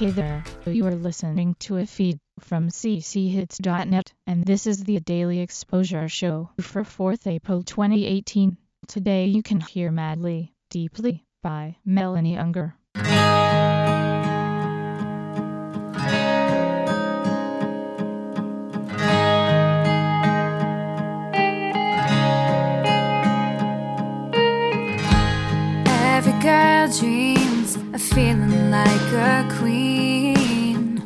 Hey there, you are listening to a feed from cchits.net, and this is the Daily Exposure Show for 4th April 2018. Today you can hear Madly, Deeply by Melanie Unger. Every girl dreams of feeling like a queen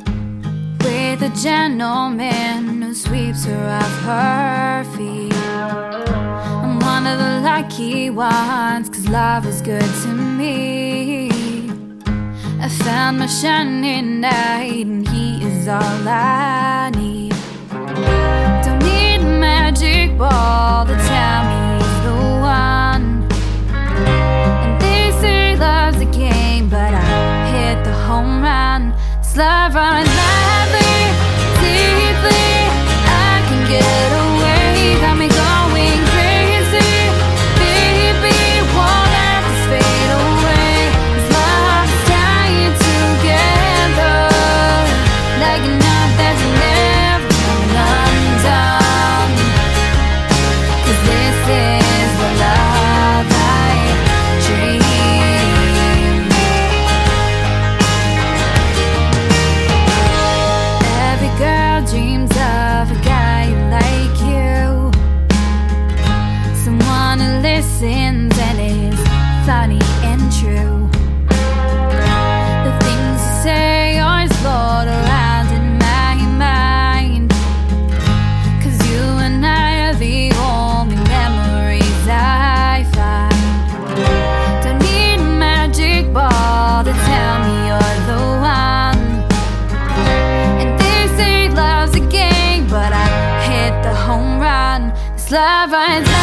with a gentleman who sweeps her off her feet. I'm one of the lucky ones, cause love is good to me. I found my shining knight, and he is all I need. Don't need a magic ball love runs madly, listens and is funny and true. The things you say always float around in my mind. Cause you and I are the only memories I find. Don't need a magic ball to tell me you're the one. And they say love's a game, but I hit the home run. This love runs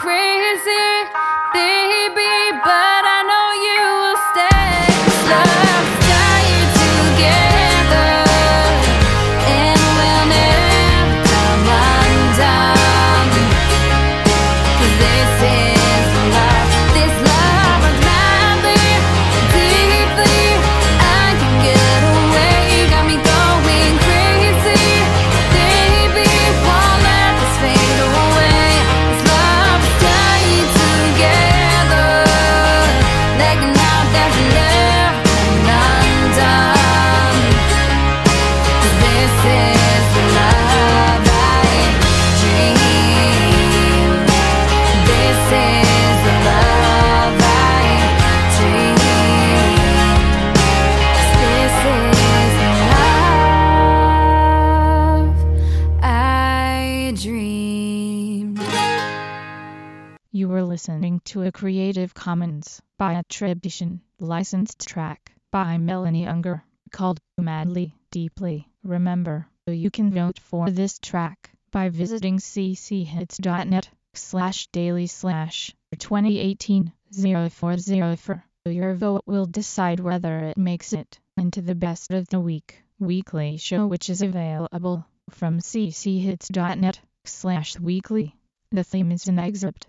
crazy, baby, but You were listening to a Creative Commons by attribution, licensed track by Melanie Unger, called Madly, Deeply. Remember, you can vote for this track by visiting cchits.net slash daily slash 2018 0404. Your vote will decide whether it makes it into the best of the week weekly show which is available from cchits.net slash weekly. The theme is an excerpt